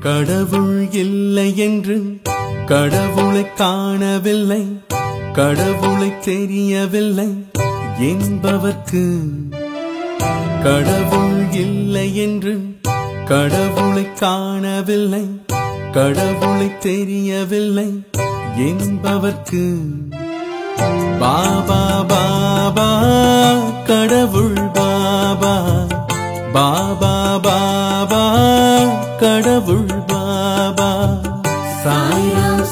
கடவுள் இல்லை என்று கடவுளை காணவில்லை கடவுளை தெரியவில்லை என்பவர்க்கு. கடவுள் இல்லை என்று கடவுளை காணவில்லை கடவுளை தெரியவில்லை என்பவர்க்கு. பாபா பாபா கடவுள் பாபா பாபா பாபா. கடவுள் பாபா. சாய்ராம்